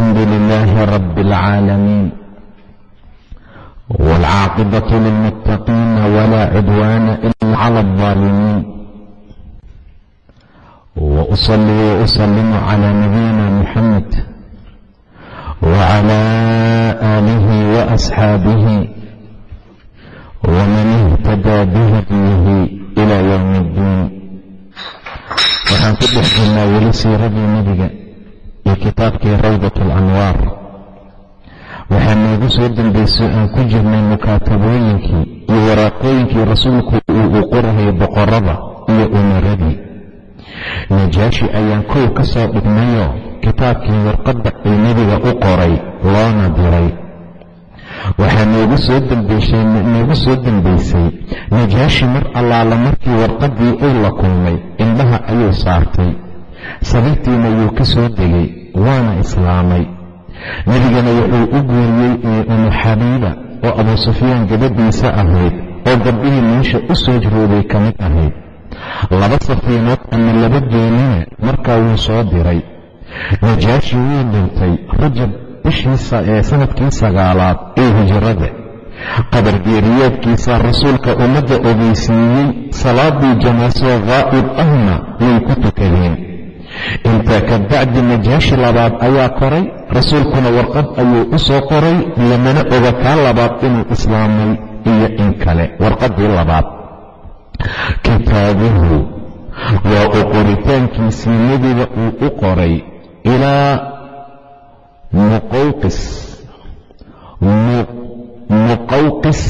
الحمد لله رب العالمين والعاقبة للمتقين ولا عدوان إلا على الظالمين وأصلي وأسلم على نبينا محمد وعلى آله وأصحابه ومن اهتدى بهديه إلى يوم الدين waxaan ku dhex jirnaa weli siiradii nebiga iyo kitaabkii rawdat alanwaar waxaa noogu soo dambaysay aan ku jirnay mukaatabooyinkii iyo waraaqooyinkii rasuulku uu u qorahayay boqorada iyo umaradii. Najaashi ayaan kow ka soo dhignayoo kitaabkii warqadda ay nebiga u qoray loona diray. Waxaa noogu soo dambaysay najaashi mar allaala markii warqaddii uu la kulmay indhaha ayuu saartay. Sababtiina wuu ka soo degay waana islaamay. Nebigana wuxuu u guuriyey umu xabiiba oo abuu sufyaan gabadhiisa ahayd oo gabdhihii meesha u soo jirooday ka mid ahayd. Laba safiinood ama laba doonina markaa wuu soo diray. Najaashi wuu dhintay rajab bishiisa ee sannadkii sagaalaad ee hijrada. Qadargeeriyaadkiisa rasuulka ummadda ogeysiiyey salaadii janaasoo qaa'ib ahna way ku tukadeen intaa ka bacdi najaashi labaad ayaa koray rasuulkuna warqad ayuu u soo qoray lamana oga kaa labaad inuu islaamay iyo in kale. Warqaddii labaad. Kitaabuhu waa u qoritaankiisii nebiga uu u qoray ilaa muqawqis. Muqawqis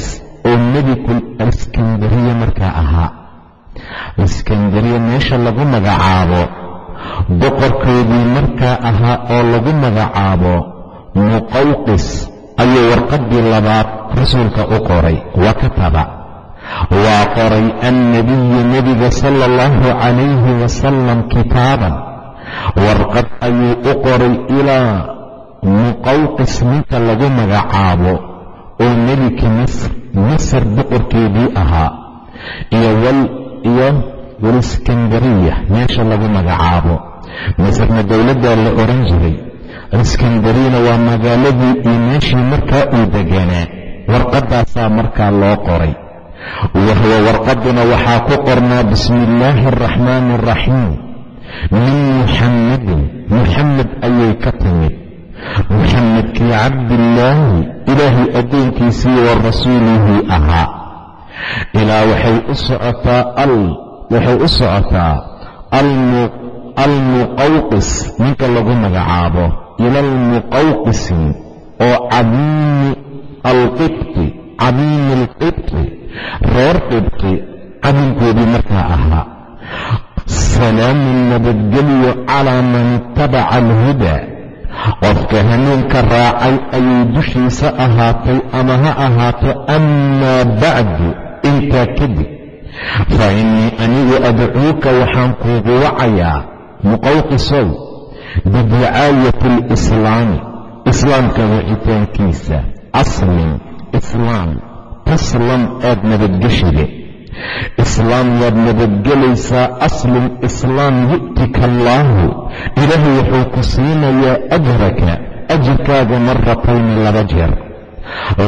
oo medikul iskandariya markaa ahaa. Iskandariya meesha lagu magacaabo boqorkoodii markaa ahaa oo lagu magacaabo muqawqis ayuu warqaddii labaad rasuulka u qoray wa kataba. Waa qoray annabiyu nebiga sala allahu calayhi wasalam kitaaban. Warqad ayuu u qoray ilaa muqawqis ninka lagu magacaabo oo meliki misr masar boqorkeedii ahaa. Iyo waliskandariya meesha lagu magacaabo. Masarna dowladdaa la oran jiray iskandariyana waa magaaladii iyo meeshii markaa uu deganaa warqaddaasaa markaa loo qoray. Wahuwa warqaduna waxaa ku qornaa bismi illaahi araxmaani araxiim min muxammadin muxamed ayay ka timid. Muxamedkii cabdillaahi ilaahay addoonkiisii wa rasuulihii ahaa. Ilaa waxay u socotaa waxay u socotaa almuqawqis ninka lagu magacaabo ila almuqawqisi oo cadiimi alqibti cadiimi alqibti reer qibti cadinkoodii markaa ahaa. Salaamun nabadgelyo calaa man itabaca alhudaa qofka hanuunka raacay ayay dushiisa ahaatay ama ha ahaato amaa bacdu intaa kadib fa innii anigu adcuuka waxaan kuugu wacayaa muqawqisow bidicaayati alislaami islaamka wicitaankiisa aslim islaam taslam aad nabadgeshide. Islaam waad nabadgelaysaa aslim islaam yu'tika allaahu ilaahay wuxuu ku siinayaa ajraka ajirkaaga maratayni laba jeer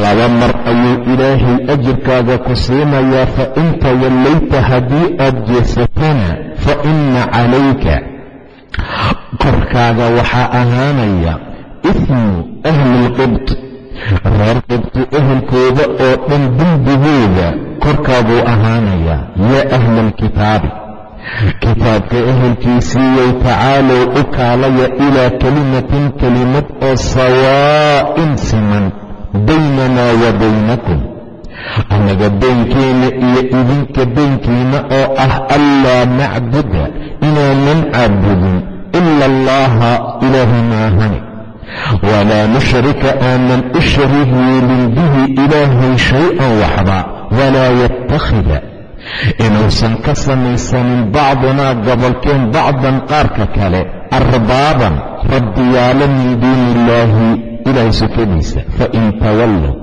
laba mar ayuu ilaahay ajirkaaga ku siinayaa fa in tawallayta haddii aad jeesatana fa inna calayka. Korkaaga waxaa ahaanaya ifmu ahli lqibt reer qibti ehelkooda oo dhan dembigooda korkaabuu ahaanayaa yaa ahla alkitaabi kitaabka ehelkiisiiyow tacaalow u kaalaya ilaa kelimatin kelimad oo sawaa'in siman baynanaa wa baynakum. Annaga beynkeenna iyo idinka beynkiina oo ah anlaa nacbuda inaanan caabudin ila allaha ilaahi maahane walaa nushrika aanan u shariig yeelin bihi ilaahay shay-an waxba walaa yattakhida inuusan ka samaysanin bacdunaa gobolkeen bacdan qaarka kale arbaaban rabbiyaalo min duuni illaahi ilaahay sukadiisa fain tawallow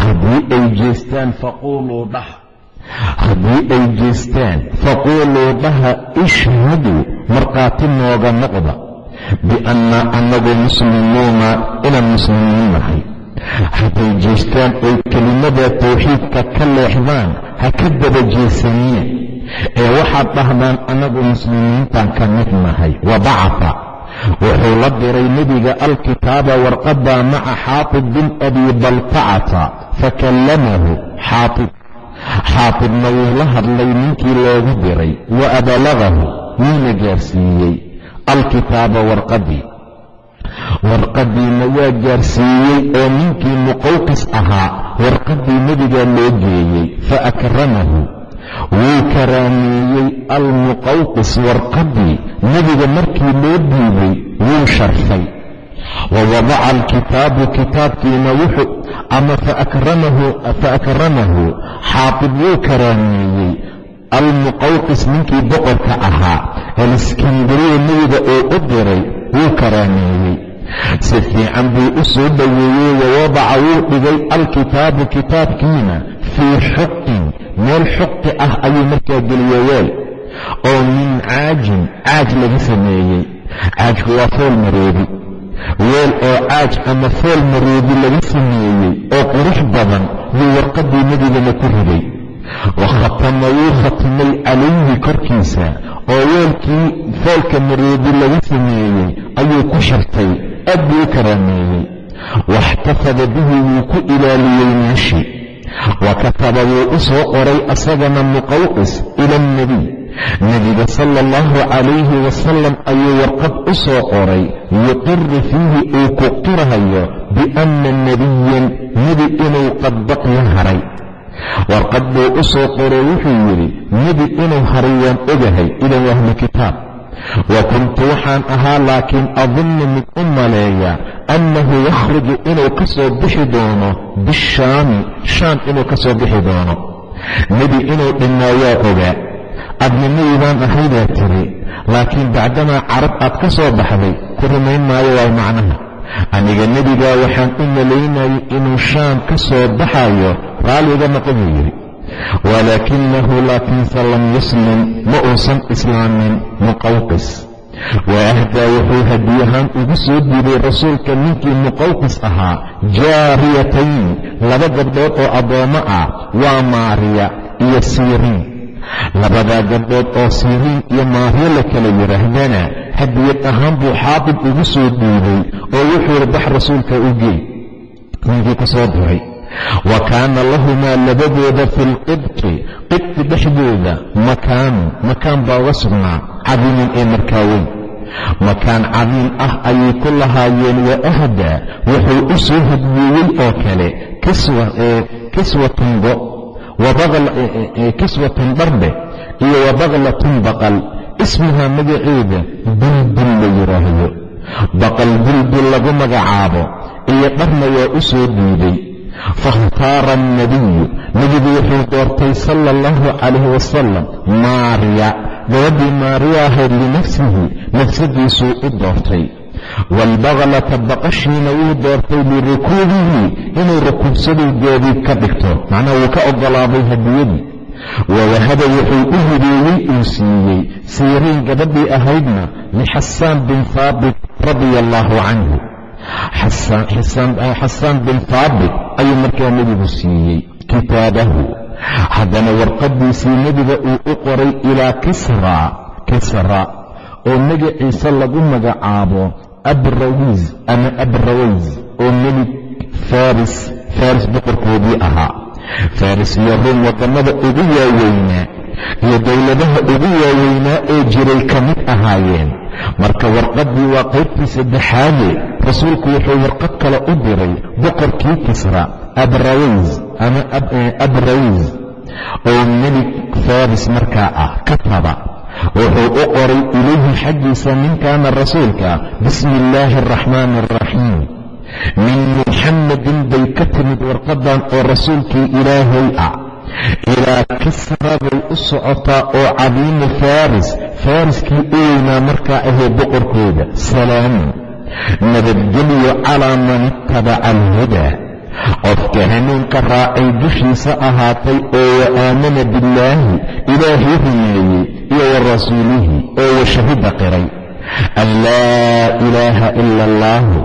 haddii ay jeestaan faquuluu dhah haddii ay jeestaan faquuluu dhaha ishhaduu markhaati nooga noqda bianna annagu muslimuuna inaan muslimiin nahay hadday jeestaan oy kelimada tawxiidka ka leexdaan ha ka daba jeesaniya ee waxaad dhahdaan annagu muslimiintaan ka mid nahay wa bacata wuxuu la diray nebiga alkitaaba warqadda maca xaatib bin abi baltacata fakallamahu xaatib. Xaatibna wuu la hadlay ninkii loogu diray wa abalagahu wuuna gaarsiiyey. Alkitaaba warqaddii warqaddiina waa gaarsiiyey oo ninkii muqawqis ahaa warqaddii nebigaa loo geeyey fa akramahu. Wuu karaameeyey almuqawqis warqaddii nebiga markii loo dhiibay wuu sharfay wa wadaca alkitaabu kitaabkiina wuxuu ama fa akramahu xaatib wuu karaameeyey. Almuqawqis ninkii boqorka ahaa aliskandariya nebiga uu u diray wuu karaameeyey. Si fiican buu u soo wawadaca wuu dhigay alkitaabu kitaabkiina fii xuqin meel xuqi ah ayuu markaa geliyey weel oo min caajin caaj laga sameeyey. Caajku waa fool mareedi weel oo caaj ama fool mareedi laga sameeyey oo qurux badan yuu warqaddii nebigana ku riday. Wa khatama wuu khatimay calayhi korkiisa oo weelkii foolka mareedi laga sameeyey ayuu ku shirtay aad buu u karaameeyey. Waxtafada bihi wuu ku ilaaliyey meeshii. Wa kataba wuu u soo qoray asagana muqawqis ila alnebiy nebiga sala allahu calayhi wasalam ayuu warqad u soo qoray yuqiru fiihi uu ku qirahayo bianna nebiyan nebi inuu qad baqiya haray. Warqad buu u soo qoray wuxuu yidhi nebi inuu haray waan ogahay idan waa ahlu wa kuntu waxaan ahaa laakiin adunnu mid u maleeya annahu yakhruju inuu ka soo bixi doono bishaami shaam inuu ka soo bixi doono. Nebi inuu dhimaa waa ogaa adnimaydaan ahaydaa tiri laakiin bacdamaa carab aad ka soo baxday ku rumayn maayo waay macnaha. Aniga nebigaa waxaan u malaynayay inuu shaam ka soo baxayo raalliga noqon buu yidhi. Walaakinahu laakiinse lam yuslim ma uusan islaamin muqawqis wa ahdaa wuxuu hadiyahaan ugu soo diiday rasuulka ninkii muqawqis ahaa jaariyatayn laba gabdhood oo addoommo ah waa maariya iyo siiriin labadaa gabdhood oo siiriin iyo maariya la kala yidhaahdana hadiyad ahaan buu xaatib ugu soo dhiibay oo wuxuu yidhi bax rasuulka u geey ninkii ku soo diray wa kaana lahumaa labadooda fi lqibti qibti dhexdooda makaanu makaan baa uga sugnaa cadiimin ee markaa weyn. Makaan cadiim ah ayay ku lahaayeen wa ahdaa wuxuu u soo hadyeeyey oo kale kiswatun go kiswatun dharbe iyo wabaqlatun baqal ismuhaa magaceeda buldul la yidhaahdo baqal buldul lagu magacaabo iyo dharna waa u soo diiday fakhtaara alnabiyu nebigu wuxuu doortay sala allahu calayhi wasalam maariya gabadhii maariya ahayd linafsihi nafsadiisuu u doortay waalbaklata baqashiina wuu doortay lirukuubihi inuu rukuubsaduu gaadiid ka dhigto macnaha wuu ka oggolaaday hadiyadii wawahaba wuxuu u hibeeyey uu siiyey siiriin gabadhii ahaydna lixasaan bin haabit radia allaahu canhu xasaan bin haabit ayuu markaa nebigu siiyey kitaabahu haddana warqaddiisii nebiga uu u qoray ilaa kisra kisra oo magaciisa lagu magacaabo abrawiis ama abraways oo melig faris faris boqorkoodii ahaa. Faris iyo ruum waddamada ugu waaweynaa iyo dowladaha ugu waaweynaa ee jiray ka mid ahaayeen. Marka warqaddii waa qaybtii saddexaade rasuulku wuxuu warqad kale u diray boqorkii kisra abraways ama abraways oo melig faris markaa ah kataba wuxuu u qoray ilayhi xaggiisa ninkaana rasuulka bismi illaahi araxmaani araxiim min muxammadin bay ka timid warqadan oo rasuulkii ilaahay ah. Ilaa kisra bay u socotaa oo cadiimu faris fariskii u weynaa markaa ahee boqorkooda. Salaamun nabadgelyo calaa man ittabaca alhudaa qofka hanuunka raacay dushiisa ahaatay oo wa aamana billaahi ilaahay rumeeyey iyo wa rasuulihi oo wa shahida qiray. An laa ilaaha ila allaahu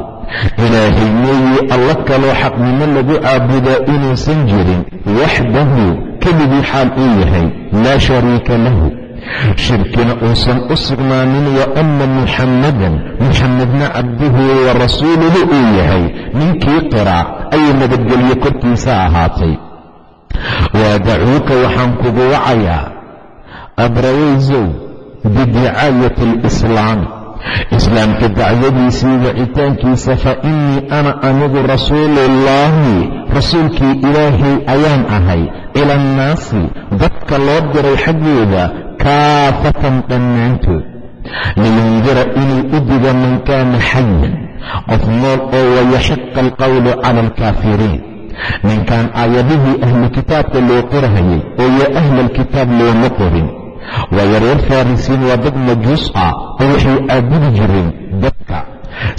ilaahay mooyee alla kaloo xaqnimo lagu caabudaa inuusan jirin waxdahu keligii xaal uu yahay laa shariika lahu. Shirkina uusan u sugnaanin wa anna muxammadan muxammadna cabduhu wa rasuuluhu uu yahay ninkii qiraac ayuu nabadgelyo korkiisa ahaatay. Waadacuuka waxaan kugu wacayaa abraweysow bidicaayati alislaami islaamka dacwadiisii wacitaankiisa fa innii ana anigu rasuuluullaahi rasuulkii ilaahay ayaan ahay ila annaasi dadka loo diray xaggooda kaafatan dhammaantood. Liyundira inuu u digo man kaana xayan qof nool oo wayaxiqa alqowlu cala alkaafiriin ninkan aayadihii ahlu kitaabka loo qorhayay oo yaa ahla alkitaab looma qorin waayo reer farrisiin waa dad majuus ah oo waxay caabudi jireen dadka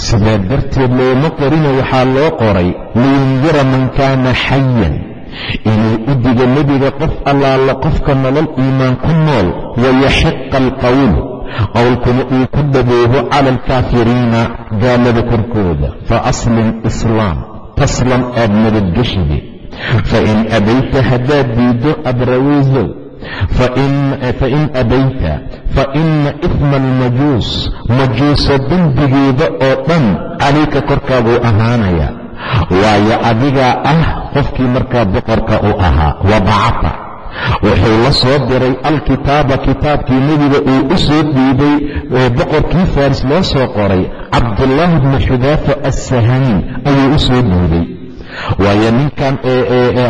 sidaa darteed looma qorina waxaa loo qoray liyundira man kaana xayan inuu u digo nebiga qof allaala qofka nolol iimaan ku nool wayaxiqa alqowl qowlkuna uu ku dhaboobo cala alkaafiriina gaalada korkooda. Fa aslim islaam taslam aad nabadgeshide fain abayta haddaad diiddo abraweysow fain abayta fa ina ifma almajuus majuusa dembigeeda oo dhan calayka korkaabuu ahaanaya. Waayo adigaa ah qofkii markaa boqorka u ahaa wabacata wuxuu la soo diray alkitaaba kitaabkii nebiga uu u soo dhiibay boqorkii faris loo soo qoray. Cabdullaahi bni xudaafa assahamiin ayuu u soo dhiibay waayo ninkan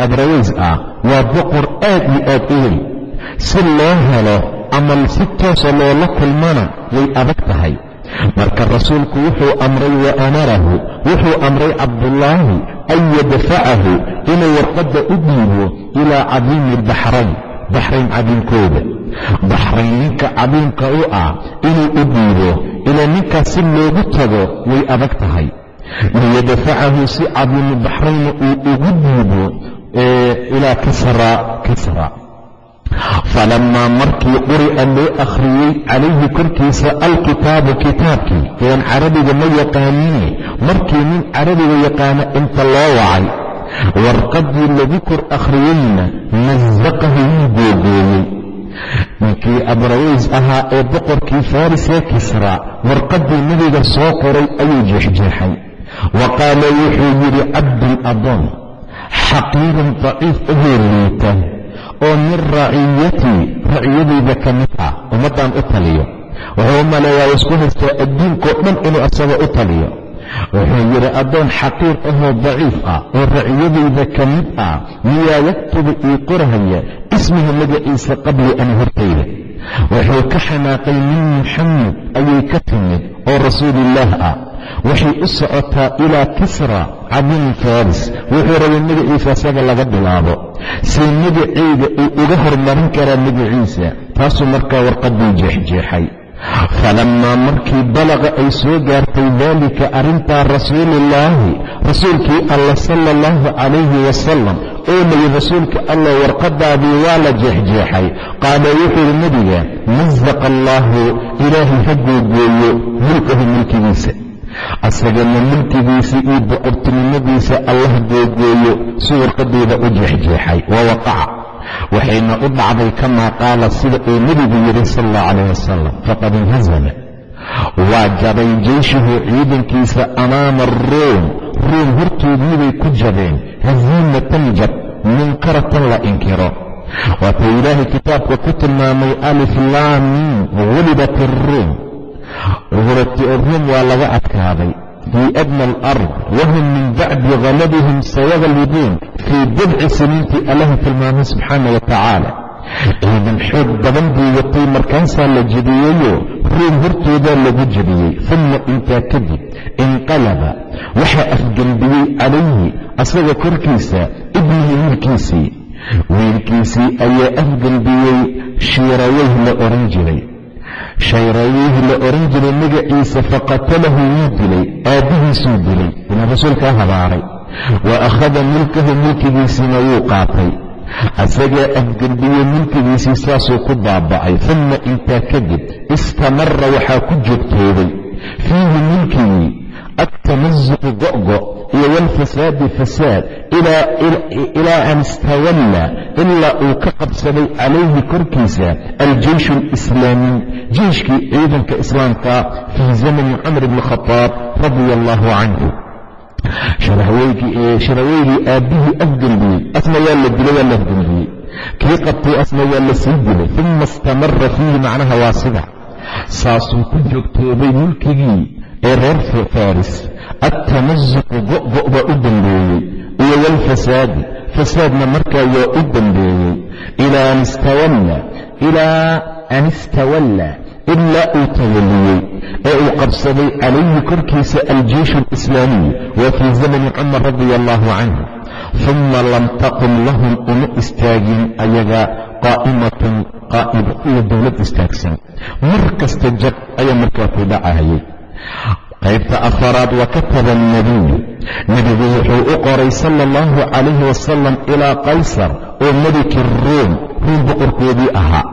abraweys ah waa boqor aad iyo aad u weyn. Si loo helo ama si toosa loola kulmana way adag tahay. Marka rasuulku wuxuu amray wa amarahu wuxuu amray cabdullaahi an yadfacahu inuu warqadda u dhiibo ilaa cadiimi albaxrayn baxrayn cadiimkooda baxrayn ninka cadiimka u ah inuu u dhiibo ilaa ninkaas si loogu tago way adag tahay liyadfacahu si cadiimu baxrayna uu ugu dhiibo ilaa kisra kisra falamaa markii quri'a loo akhriyey calayhi korkiisa alkitaabu kitaabkii idan carabiga ma yaqaanine markii nin carabiga yaqaana inta loo wacay warqaddii lagu kor akhriyeyna masaqahu wuu googooyey ninkii abraweys ahaa ee boqorkii farisee kisra warqaddii nebiga soo qoray ayuu jeexjeexay wa qaala wuxuu yidhi cabdun adoon xaqiirun daciif ahoo liita oo min raciyatii raciyadayda ka mid ah ummaddaan u taliyo. Wuxuu u maleeyaa isku haystaa adduunkao dhan inuu asaga u taliyo. Wuxuu yidhi addoon xaqiir ahoo daciif ah oo raciyadayda ka mid ah miyaa yaktubu ii qorhaya ismihi magaciisa qabli an hortayda? Wuxuu ka xanaaqay min muxamed ayay ka timid oo rasuulillaah ah waxay u socotaa ilaa kisra cadiimi faris wuxuu rabay magaciisa asaga laga bilaabo. Si magaceyga uu uga hormarin karaa magaciisa taasuu markaa warqaddii jeexjeexay. Falammaa markii balaqa ay soo gaartay daalika arrintaa rasuuluullaahi rasuulkii alla sala allahu calayhi wasalam oo layi rasuulka alla warqadaadii waa la jeexjeexay. Qaala wuxuu yidhi nebiga masaqa allaahu ilaahay ha googooyo mulkahu mulkigiisa asagana mulkigiisa iyo boqortinimadiisa allah googooyo si warqadeyda u jeexjeexay wa waqaca. Waxayna u dhacday kamaa qaala sida uu nebigu yidhi sal allahu calayh wasalam faqad inhazama waa jabay jeyshuhu ciidankiisa amaama aruum ruum hortoodiibay ku jabeen haziimatan jab munkaratan la inkiro. Waatuu ilaahay kitaabka ku tilmaamay alif laamin gulibat aruum ruum waa laga adkaaday. Fii adna alard wahum min bacdi galabihim sayagalibuun fii bidci siniintii allaha tilmaamay subxaana wa tacaala ciidan xoog badan buu watay markaasaa la jebiyeyo ruum hortoodaa lagu jebiyey. Uma intaa kadib inqalaba waxaa afgembiyey calayhi asaga korkiisa ibnihi wiilkiisii. Wiilkiisii ayaa afgembiyey shiiraweyh la oran jiray shayraweyh la oran jiray magaciisa faqatalahu wuu dilay aabbihiisuu dilay inaa rasuulkaa habaaray. Wa akhada mulkahu mulkigiisiina wuu qaatay. Asagaa afgembiyey mulkigiisii saasuu ku baaba'ay uma intaa kadib istamara waxaa ku joogtooday. Fiihi mulkigii altamasuqu go'go' iyo walfasaadi fasaad ilaa an istawalla ilaa uu ka qabsaday calayhi korkiisa aljeyshu alislaamiy jeyshkii ciidanka islaamka fii zamani cumar bni khadaab radia allahu canhu sharaweygii aabbihii afgembiyey asna waa la dilay waa la afgembiyey kii qabtay asna waa la sii dilay uma istamara fiihi macnaha waa sida saasuu ku joogtoobay mulkigii ee reer faris altamasuqu go'go' baa u dambeeyey iyo walfasaadi fasaadna markaa waa u dambeeyey ilaa an istawalla ilaa an istawalla ilaa uu tawaliyey ee uu qabsaday calayhi korkiisa aljeyshu alislaamiy waa fii zamani cumar radia allahu canhu uma lam taqum lahum uma istaagin ayaga qaa'imatun qaa'iba iyo dowlad istaagsan. Mar kasta jab ayaa markaa ku dhacayay qaybta afaraad wa kataba nebigu wuxuu u qoray sala allahu calayhi wasalam ilaa qaysar oo meliki ruum ruum boqorkoodii ahaa.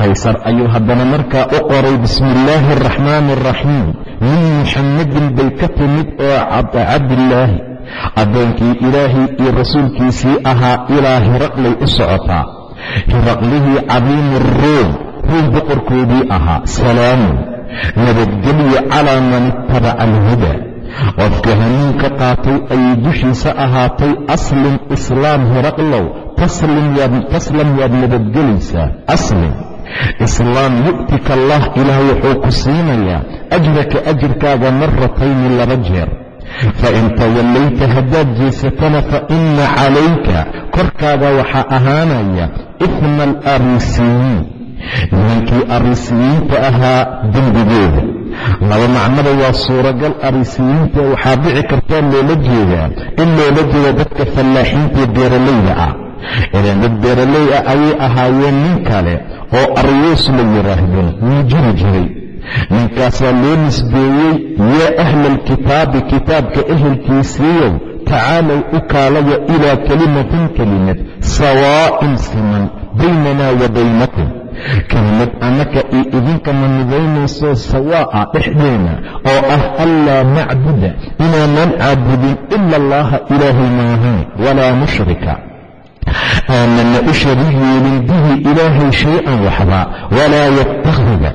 Qaysar ayuu haddana markaa u qoray bismi illaahi araxmaani araxiim min muxammadin bay ka timid oo cabdillaahi. Addoonkii ilaahay iyo rasuulkiisii ahaa ilaa hiraqlay u socotaa hiraqlihii cadiimu ruum ruum boqorkoodii ahaa. Salaamun nabadgelyo calaa man ittabaca alhuda. Qofka hanuunka qaatay ayay dushiisa ahaatay aslim islaam hiraqlow taslam waad nabadgelaysaa aslim. Islaam yu'tika allah ilaah wuxuu ku siinayaa ajraka ajirkaaga maratayni laba jeer. Fain tawallayta haddaad jeesatana fa calayka korkaaga waxaa ahaanaya ifma alariisiyiin nimankii arisiyiinta ahaa dembigooda laba macnaba waa suuragal arisiyiinta waxaa dhici kartaa loola jeedaa in loola jeeda dadka fallaaxiinta beeralayda ah. Ilaan dad beeraley ah ayay ahaayeen nin kale oo aryuus la yidhaahdo wuu jiri jiray. Ninkaasaa loo nisbeeyey yaa ahla alkitaabi kitaabka ehelkiisiiyow tacaalow u kaalaya ilaa kelimatin kelimad sawaa'in siman baynanaa wa baynakum kelimad annaka io idinkana midaynayso sawaa'a dhexdeena oo ah anlaa nacbuda inaanan caabudin ila allaha ilaahay maahan walaa mushrika. Aanana u shariig yeelin bihi ilaahay shay-an waxba walaa yattakhida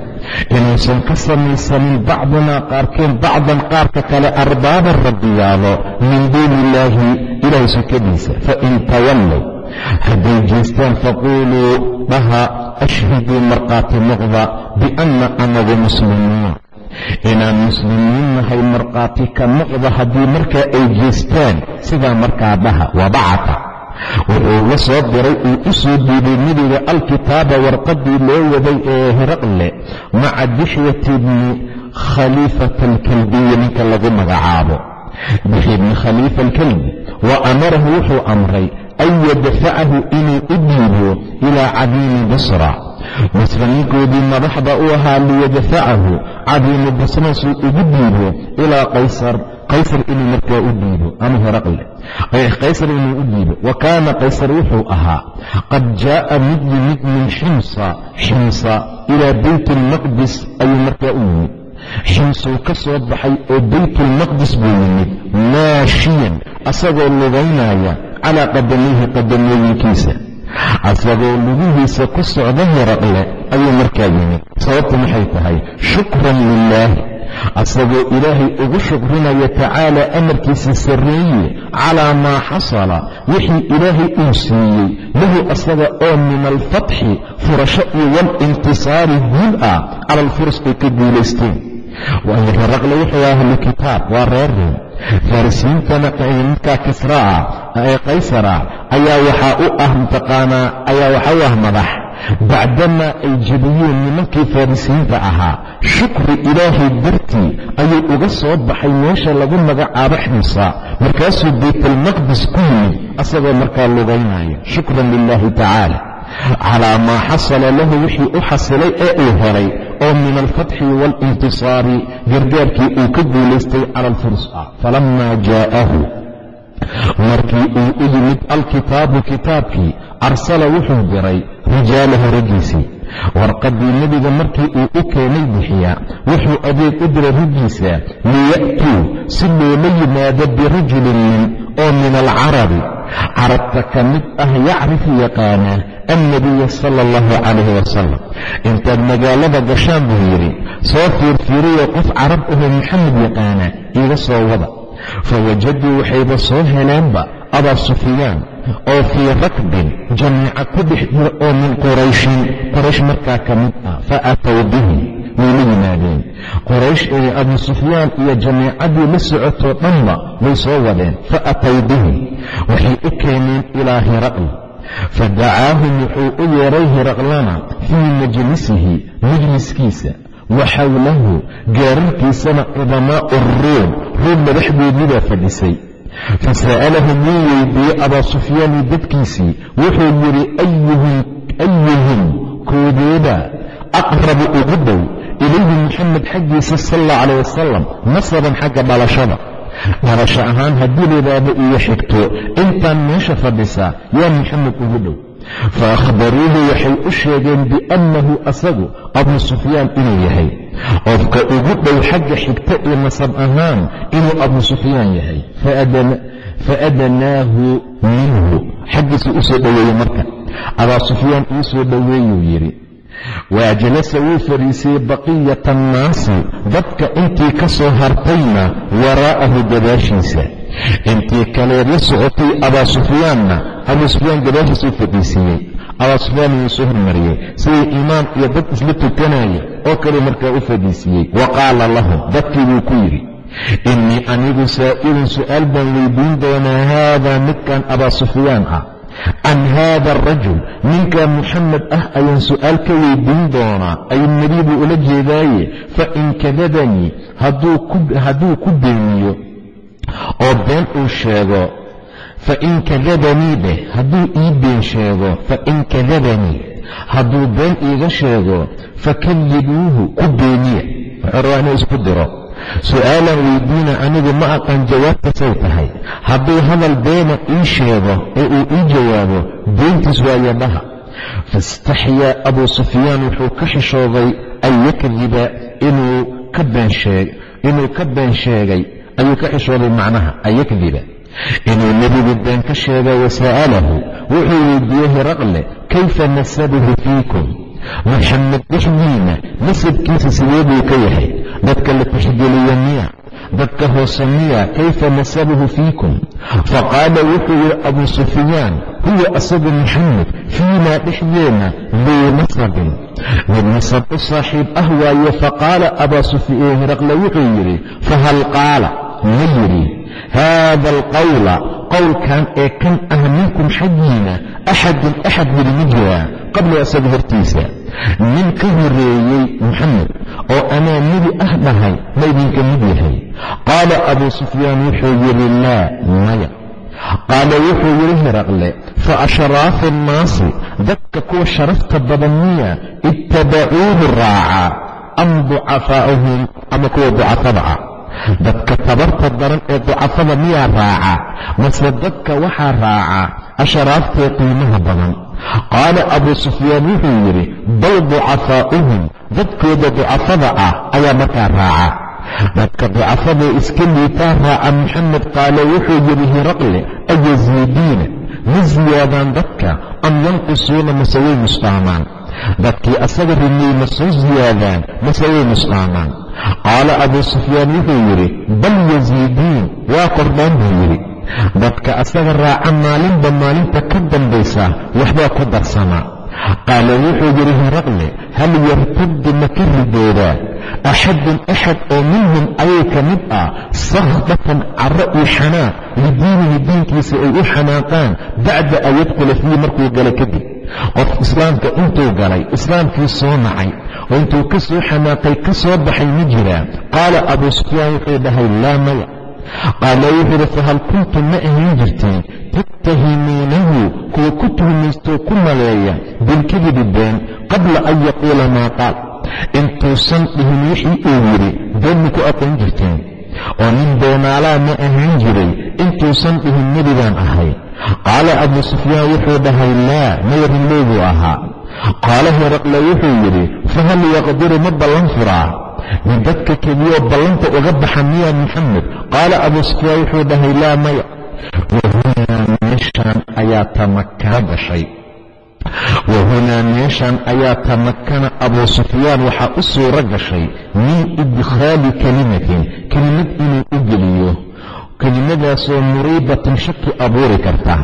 inuusan ka samaysanin bacdunaa qaarkeen bacdan qaarka kale arbaaban rabbiyaalo min duuni illaahi ilaahay sukadiisa fain tawallow hadday jeestaan faquuluu dhaha ashhiduu markhaati noqda bianna anagu muslimiin inaan muslimiin nahay markhaati ka noqda haddii markaa ay jeestaan sidaa markaa dhaha wabacata wuxuu la soo diray uu u soo dhiibay nebiga alkitaaba warqaddii loo waday ee hiraqle maca dixyati bni khaliifata alkalbiyi ninka lagu magacaabo. Dixya bni khaliifa alkalbi wa amarahu wuxuu amray an yadfacahu inuu u dhiibo ilaa cadiimi basra basra ninkoodii madaxda u ahaa liyadfacahu cadiimu basra ugu dhiibo ilaa qaysar qaysar inuu markaa u dhiibo ama hiraqle qaysar inuu u dhiibo wa kaana qaysar wuxuu ahaa qad jaa'a mid yimid min ximsa ximsa ilaa bayt almaqdis ayuu markaa u yimid ximsuu ka soo baxay oo baytulmaqdis buu yimid maashiyan asagoo lugaynaya calaa qadamayhi qadamooyinkiisa. Asagoo lugihiisa ku socda hiraqle ayuu markaa yimid. Sababtu maxay tahay? Shukran lilaahi asagoo ilaahay ugu shukrinaya tacaala amarkiisa sarreeye calaa maa xasala. Wixii ilaahay uu siiyey lahu asaga oo min alfatxi furasho iyo walintisaari guul ah cala alfurus ay ka guulaysteen. Waayo hiraqle wuxuu ahlu waa reer ruum farisiintana ninkaa kisraa ee qaysara ayaa waxaa u ah mataqaanaa ayaa waxaa u ah madax. Bacdamaa ay jebiyeen nimankii farrisiinta ahaa shukri ilaahay dartii ayuu uga soo baxay meesha lagu magacaabo ximsa markaasuu baytalmaqdis ku yimid asagoo markaa lugaynaya shukran lilaahi tacaala calaa maa xasala lahu wixii u xasilay ee uu helay oo min alfatxi waalintisaari gargaarkii uu ka guulaystay cala alfurs ah falammaa jaa'ahu markii uu u yimid alkitaabu kitaabkii arsala wuxuu diray rijaalahu raggiisii. Warqaddii nebiga markii uu u keenay bixiya wuxuu adeeg u diray raggiisa liya'tuu si loola yimaado birajulin nin oo min alcarabi. Carabta ka mid ah yacrifu yaqaana annabiya sala allahu calayhi wasalam intaad magaalada gashaan buu yidhi soo fiirfiiriyo qof carab ahoo maxamed yaqaana iiga soo wada fawajaduu waxayba soo heleenba abaa sufyaan oo fii rakbin jamiica ku dhex jira oo min qurayshin qoraysh markaa ka mid ah fa aatow bihi way la yimaadeen qoraysh ee abu sufyaan iyo jamiicadii la socotoo dhanba way soo wadeen fa atow bihi waxay u keeneen ilaa hiraql fadacaahum wuxuu u yeedhay hiraqlana fii majlisihi majliskiisa wa xawlahu gaararkiisana cudamaa'u ruum ruum madaxdoodiibaa fadhisay fasa'alahum wuu weydiiyey abaa sufyaani dadkiisii wuxuu yidhi ayuhum koodeeda aqrabu ugu dhow ilayhi moxamed xaggiisa sal alla calayh wasalam nasaban xagga dhalashada dhalasho ahaan haddii layidhaahdo iyo xigto intaan meesha fadhisaa yaa moxamed ugu dhow. Fa akhbaruuhu waxay u sheegeen biannahu asagu abu sufyaan inuu yahay. Qofka ugu dhow xagga xigta iyo nasab ahaan inuu abu sufyaan yahay. Fa adanaahu minhu. Xaggiisuu u soo dhoweeyey marka. Abaa sufyaan ii soo dhoweeyuu yidhi waa jalasa wuu fadhiisiyey baqiyata annaasi dadka intii ka soo hartayna waraa'ahu gadaashiisa. Intii kaleed la socotay abaa sufyaanna abuu sufyaan gadaashiisa u fadhiisiiyey abaa sufyaan wuu soo hormariyey. Sidii imaam iyo dad isla tukanaya oo kale markaa u fadhiisiiyey wa qaala lahum dadkii buu ku yidhi innii anigu saa'ilun su'aal baan weydiin doonaa haadaa midkan abaa sufyaan ah can haada arajul ninkaa muxamed ah ayaan su'aal ka weydiin doonaa ayuu nebi ula jeedaaye fa in kadabanii hadduu ku beeniyo oo been uu sheego fa in kadabanii dheh hadduu ii been sheego fa in kadabanii hadduu been iiga sheego fakadibuuhu ku beeniya. Wuxuu rabaa inuu isku diro su'aalaan weydiina anigu ma aqaan jawaabtasay tahay hadduu hadal beena ii sheego ee uu ii jawaabo beentiis waayo dhaha faistaxyaa abuu sufyaan wuxuu ka xishooday an yakdiba inuu ka been sheegay ayuu ka xishooday macnaha an yakdiba inuu nebigu been ka sheegay wasa'alahu wuxuu weydiiyey hiraqle kayfa nasabuhu fiikum maxamed dhexdiina nasabkiisa sidee buu ka yahay? Dadka la tixgeliya miya dadka hoose miya kayfa nasabuhu fiikum? Faqaala wuxuu yidhi abuu sufyaan huwa asagu maxamed fiinaa dhexdeenna duu nasabin. Mid nasab saaxiib ah waaye faqaala abaa sufyaan hiraqle wuxuu yidhi fahal qaala? Ma yidhi haada alqawla qowlkan ee kan ah minkum xaggiina axadun axad yidhi ma jiraa qabla asaga hortiisa. Nin ka horeeyey moxamed oo anaa nebi ah dhahay ma idinka mid yahay. Qaala abuu sufyaan wuxuu yidhi laa maya. Qaala wuxuu yidhi hiraqle fa ashraafu annaasi dadka kuwa sharafta badan miya ittabacuuhu raacaa am ducafaa'uhum ama kuwa ducafada ah. Dadka tabarta daran ee ducafada miyaa raaca mase dadka waxaa raaca ashraaftee qiimaha badan qaala abuu sufyaan wuxuu yidhi bal ducafaa'uhum dadkooda ducafada ah ayaa markaa raaca. Dadka ducafadae iska liitaa raaca moxamed qaala wuxuu yidhi hiraqle ayasiidiina ma siyaadaan dadka? Am yanqisuuna mase way nusqaamaan dadkii asaga rumeey ma soo siyaadaan mase way nusqaamaan qaala abuu sufyaan wuxuu yidhi bal yasiidiin waa kordhaan buu yidhi dadka asaga raaca maalinba maalinta ka dambaysa waxbaa ku darsamaa qaala wuxuu yidhi hiraqle hal yartaddu ma ka ridoodaa? Axadun axad oo minhum ayay ka mid ah sakhdatan caro iyo xanaaq lidiinihi diinkiisa ay u xanaaqaan bacda an yadkhula fiihi markuu galo kadib. Qof islaamka intuu galay islaamkii soo nacay oo intuu ka soo xanaaqay ka soo baxay ma jiraa qaala abuu sufyaan wuxuu dhahay laa maya qaala wuxuu yidhi fahal kuntum ma ahayn jirteen tattahimuunahu kuwa ku tuhmaystoo ku maleeya bilkadibi been qabla an yaquula maa qaal intuusan dhihin wixii uu yidhi been ma ku aqoon jirteen oo nin beenaalaa ma ahaan jiray intuusan dhihin nebibaan ahay qaala abuu sufyaan wuxuu dhahay laa maya rinleybuu ahaa qaala heraqle wuxuu yidhi fahal yaqdiru ma ballan furaa min dadka keliyoo ballanta uga baxa miyaa maxamed. Qaala abuu sufyaan wuxuu dhahay laa maya. Wahunaa meeshaan ayaa tamakana gashay wahunaa meeshaan ayaa tamakana abuu sufyaan waxaa u suuro gashay min idkhaali kelimatin kelimad inuu u geliyo. Kelimadaasoo muriibatin shaki abuuri karta.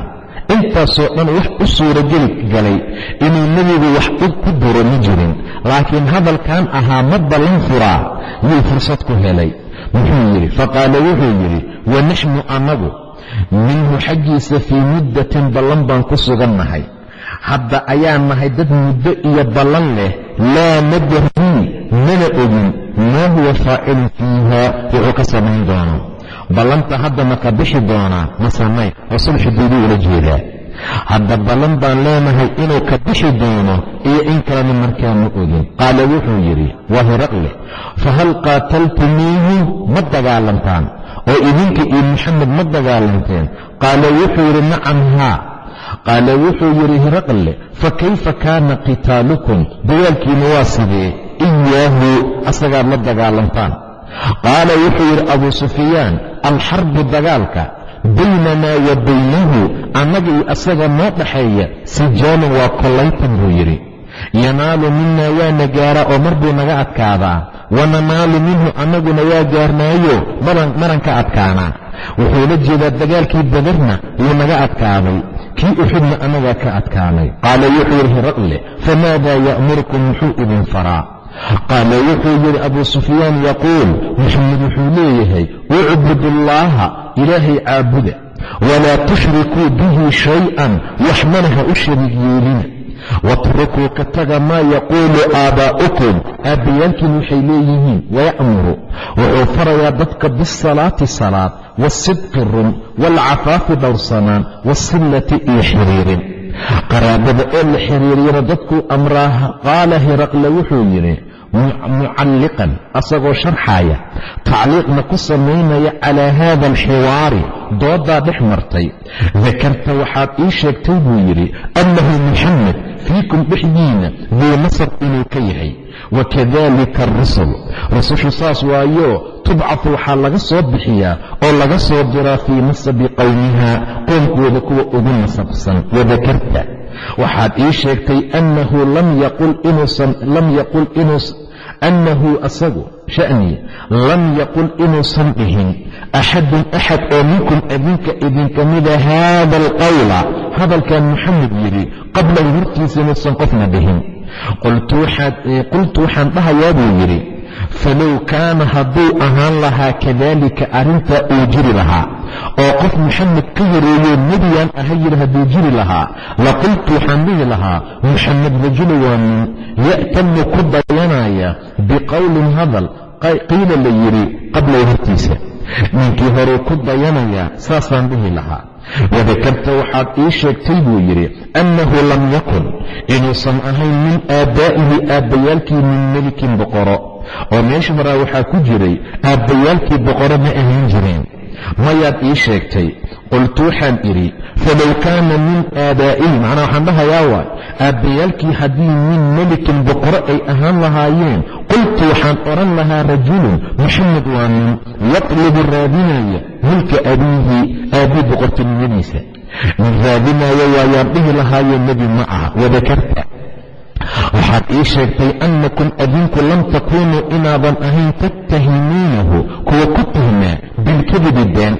Intaasoo dhan wax u suurogeli galay. Inuu nebigu wax ku duro ma jirin laakiin hadalkan ahaa ma ballan furaa yuu fursad ku helay. Muxuu yidhi faqaala wuxuu yidhi wa naxnu annagu minhu xaggiisa fii muddatin ballan baan ku sugannahay hadda ayaan nahay dad muddo iyo ballan leh laa nadrii mana ogin maa huwa faacilun fiiha wuxuu ka samayn doono. Ballanta hadda ma ka bixi doonaa ma samayn oo sulxuduuduu ula jeedaa hadda ballan baan leenahay inuu ka bixi doono iyo in kalena markaa ma ogin qaala wuxuu yidhi waa hiraqle fahal qaataltumuuhu ma dagaalantaan? Oo idinka iyo maxamed ma dagaalanteen? Qaala wuxuu yidhi nacam haa. Qaala wuxuu yidhi hiraqle fa kayfa kaana qitaalukum? Dagaalkiina waa sidee iyaahu asagaad la dagaalantaan. Qaala wuxuu yidhi abuu sufyaan alxarbu dagaalka baynanaa wa baynahu annaga iyo asaga noo dhaxeeya sijaalun waa kollaytan buu yidhi. Yanaalu minaa waana gaaraa oo mar buu naga adkaadaa. Wananaalu minhu annaguna waa gaarnaayo maran ka adkaanaa wuxuu la jeedaa dagaalkii badarna wuu naga adkaaday. Kii uxudna annagaa ka adkaanay qaala wuxuu yidhi hiraqle famaadaa ya'murukum? Muxuu idin faraa qaala wuxuu yidhi abuu sufyaan yaquul maxamed wuxuu leeyahay ucbudullaaha ilaahay caabuda walaa tushrikuu bihi shay-an waxmana ha u shariig yeelina. Watrukuu ka taga maa yaquulu aabaa'ukum aabbayaalkiin waxay leeyihiin waya'muru wuxuu farayaa dadka bisalaati salaad waasidqi run waalcafaafi dhowrsanaan waasillati iyo xiriirin qaraabada oo la xiriiriyana dadkuu amraaha qaala hiraqle wuxuu yidhi mucalliqan asagoo sharxaaya tacliiqna ku samaynaya calaa haada alxiwaari dooddaa dhex martay. Dakarta waxaad ii sheegtay buu yidhi annahu muxamed fiikum dhexdiina duu nasab inuu ka yahay wakadalika arusul rusushu saas waayo tubcafu waxaa laga soo bixiyaa oo laga soo diraa fii nasabi qowmiha qoomkooda kuwa ugu nasabsan wadakarta waxaad ii sheegtay annahu lam yaqul inuusan lam yaqul inuus annahu asagu sha'ni lam yaqul inuusan dhihin axadun axad oo minkum adinka idinka mida haada alqawla hadalkan maxamed yidhi qablahu hortiisa inuusan qofna dhihin qultu waxaan dhahayaa buu yidhi falow kaana hadduu ahaan lahaa kadaalika arrintaa uu jiri lahaa oo qof maxamed ka yareeyo nebiyaan aha yidhi hadduu jiri lahaa. Laqultu waxaan dhihi lahaa maxamed rajulu waa nin ya'tamu ku dayanaya biqowlin hadal. Qiila la yidhi qablow hortiisa ninkii horuu ku dayanayaa saasaan dhihi lahaa. Wadakarta waxaad ii sheegtay buu yidhi annahu lam yakun inuusan ahayn min aabaa'ihi aabbayaalkii min melikin boqoro. Oo meesha maraa waxaa ku jiray aabbayaalkii boqoro ma ahaan jireen mayaad ii sheegtay. Qultu waxaan idhi falow kaana min aabaa'ihi. Macnaa waxaan dhahayaa waa aabbayaalkii haddii min melikin boqoro ay ahaan lahaayeen qultu waxaan odhan lahaa rajulun maxamed waa nin yatlubu raadinaya milka abiihi aabii boqortinimadiisa nin raadinaayo waayaan dhihi lahaayo nebi ma aha wadakarta waxaad ii sheegtay annakum adinku lam takuunuu inaadan ahayn tattahimuunahu kuwa ku tuhmaa bilkadibi been.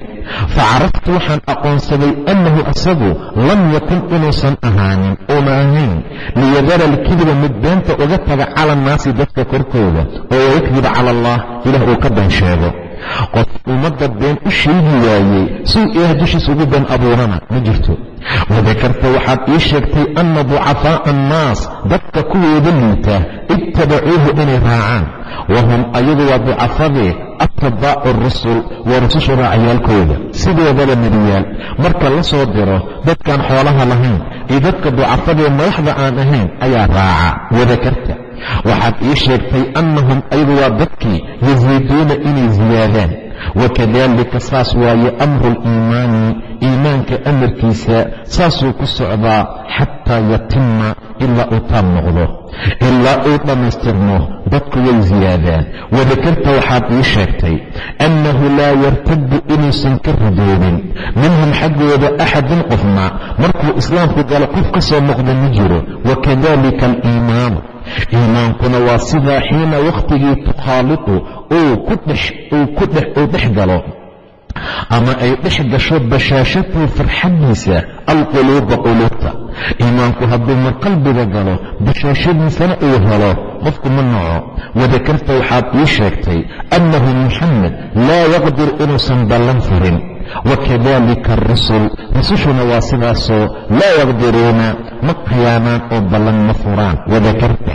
Facaraftu waxaan aqoonsaday annahu asagu lam yakun inuusan ahaanin uuna ahayn. Liyadara alkadiba mid beenta uga taga cala annaasi dadka korkooda oo wayakdiba cala allah ilaah uu ka been sheego qof ummadda been u sheegi waayey suu ilaah dushiisa ugu been abuurana ma jirto. Wadakarta waxaad ii sheegtay anna ducafaa'a annaas dadka kuwooda liita ittabacuuhu inay raacaan. Wahum ayagu waa ducafadee atbaacu rusul waa rususha raacayaalkooda sidoodaba nebiyaal marka la soo diro dadkaan xoolaha lahayn iyo dadka ducafadee madaxda aan ahayn ayaa raaca. Wadakarta waxaad ii sheegtay annahum ayagu waa dadkii yasiiduuna inay siyaadaan wakadalika saas waaye amru liimaani iimaanka amarkiisa saasuu ku socdaa xataa yatima ilaa uu taab noqdo. Ilaa uu dhammaystirmo dadku way siyaadaan wadakarta waxaad ii sheegtay annahu laa yartaddu inuusan ka ridoobin. Minhum xaggooda axadin qofna markuu islaamku galo qof ka soo noqda ma jiro. Wakadalika aliimaanu iimaankuna waa sidaa xiina wakhtigii tukhaaliqu uu ku dhex galo. Ama ay dhex gasho bashaashatuhu farxaddiisa alquluuba quluubta. Iimaanku hadduu mar qalbiga galo bashaashadiisana uu helo qofku ma naco wadakarta waxaad ii sheegtay annahu muxamed laa yaqdir inuusan ballan furin wakadalika arusul rusushuna waa sidaasoo laa yaqdiruuna ma khiyaanaan oo ballan ma furaan. Wadakarta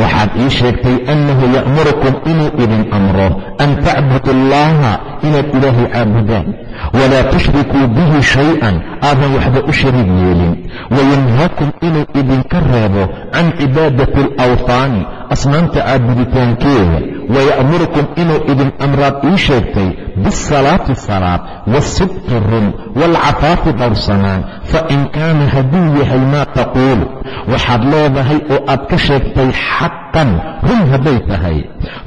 waxaad ii sheegtay annahu ya'murukum inuu idin amro an tacbudu allaha inaad ilaahay caabudaan walaa tushrikuu bihi shay-an aadan waxba u shariig yeelin wayanhaakum inuu idinka reebo can cibaadati alawhaani asnaamta caabuditaankeeda waya'murukum inuu idin amraad ii sheegtay bisalaati salaad waasidqi run waalcafaafi dhowrsanaan fain kaana hadduu yahay maa taquulu waxaad leedahay oo aad ka sheegtay xaqan run hadday tahay.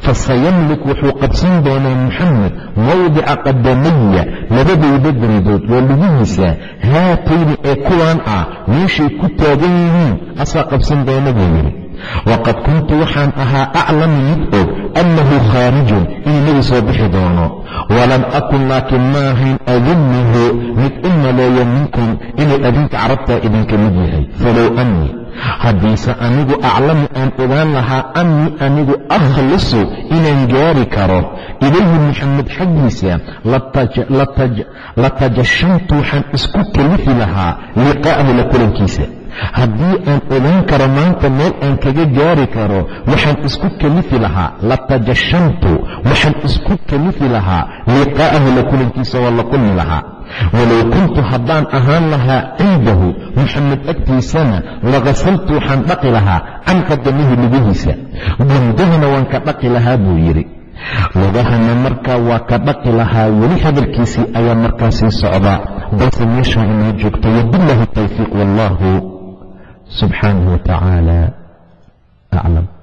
Fasayamlik wuxuu qabsan doonaa muxamed mawdica qadamaya labadayda daridood waa lugihiisa haatayni ee kuwaan ah meeshay ku taagan yihiin asaa qabsan doona buu yidhi. Waqad kuntu waxaan ahaa aclamu mid og annahu khaarijun inuu nebi soo bixi doono. Walam akun laakiin ma ahayn adunnuhu mid u maleeya minkum inuu adinka carabtaa idinka mid yahay. Falow annii haddiise anigu aclamu aan ogaan lahaa annii anigu akhlisu inaan gaari karo. Ilayhi maxamed xaggiisa latajashamtu waxaan isku kalifi lahaa liqaa'ahu la kulankiisa. Haddii aan ogaan karo maanta meel aan kaga gaari karo waxaan isku kalifi lahaa latajashamtu waxaan isku kalifi lahaa liqaa'ahu la kulankiisa waa la kulmi lahaa walow kuntu haddaan ahaan lahaa cindahu muxamed agtiisana lakasaltu waxaan dhaqi lahaa can qadamihi lugihiisa gundahana waan ka dhaqi lahaa buu yidhi lugahana markaa waa ka dhaqi lahaa weli hadalkiisii ayaa markaasii socdaa balse meeshaa inoo joogto wabillahi tawfiiq wallahu subxaanahu wa tacaala aclam